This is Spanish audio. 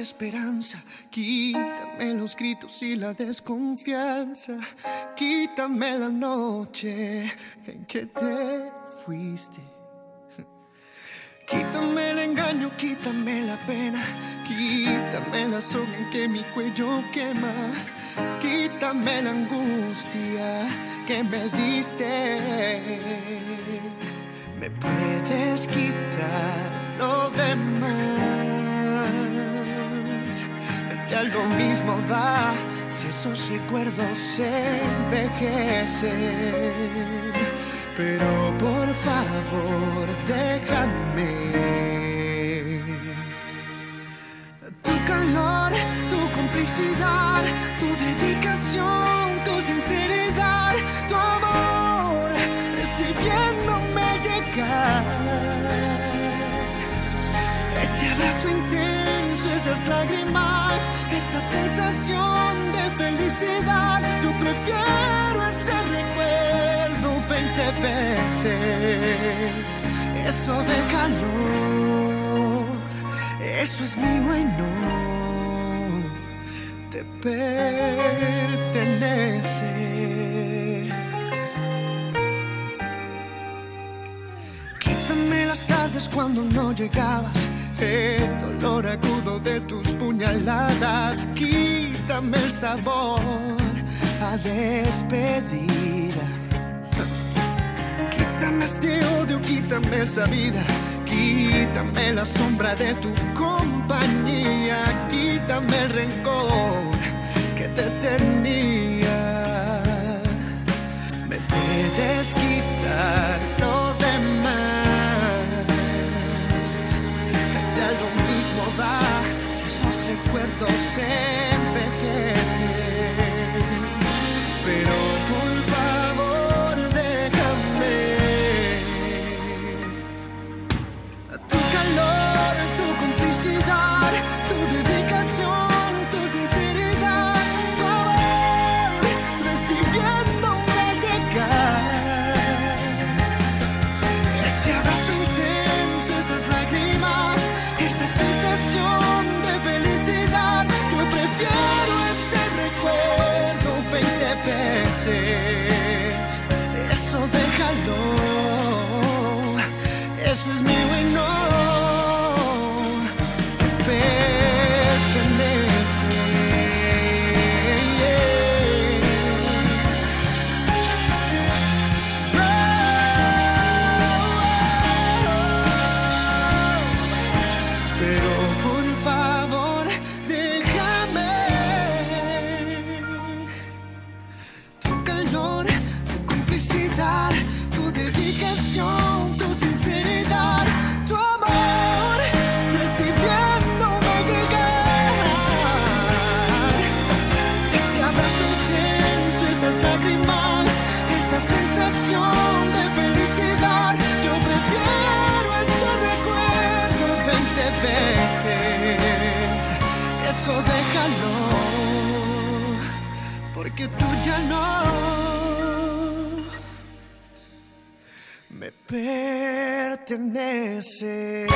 esperanza, quítame los gritos y la desconfianza, quítame la noche en que te fuiste. Quítame el engaño, quítame la pena, quítame la soga en que mi cuello quema, quítame la angustia que me diste. Me puedes quitar ya lo mismo da si esos recuerdos se envejecen. Pero por favor, déjame. Tu calor, tu complicidad, tu dedicación, tu sinceridad, tu amor, recibiéndome llegar. Ese abrazo intenso, esas lágrimas, esa sensación de felicidad, yo prefiero ese recuerdo 20 veces. Eso déjalo, eso es mío y no te pertenece. Quítame las tardes cuando no llegabas, el dolor de tus puñaladas. Quítame el sabor a despedida. Quítame este odio, quítame esa vida. Quítame la sombra de tu compañía. Quítame el rencor que te tenía. Me puedes quitar Eso déjalo, eso es mío y no tú ya no me perteneces.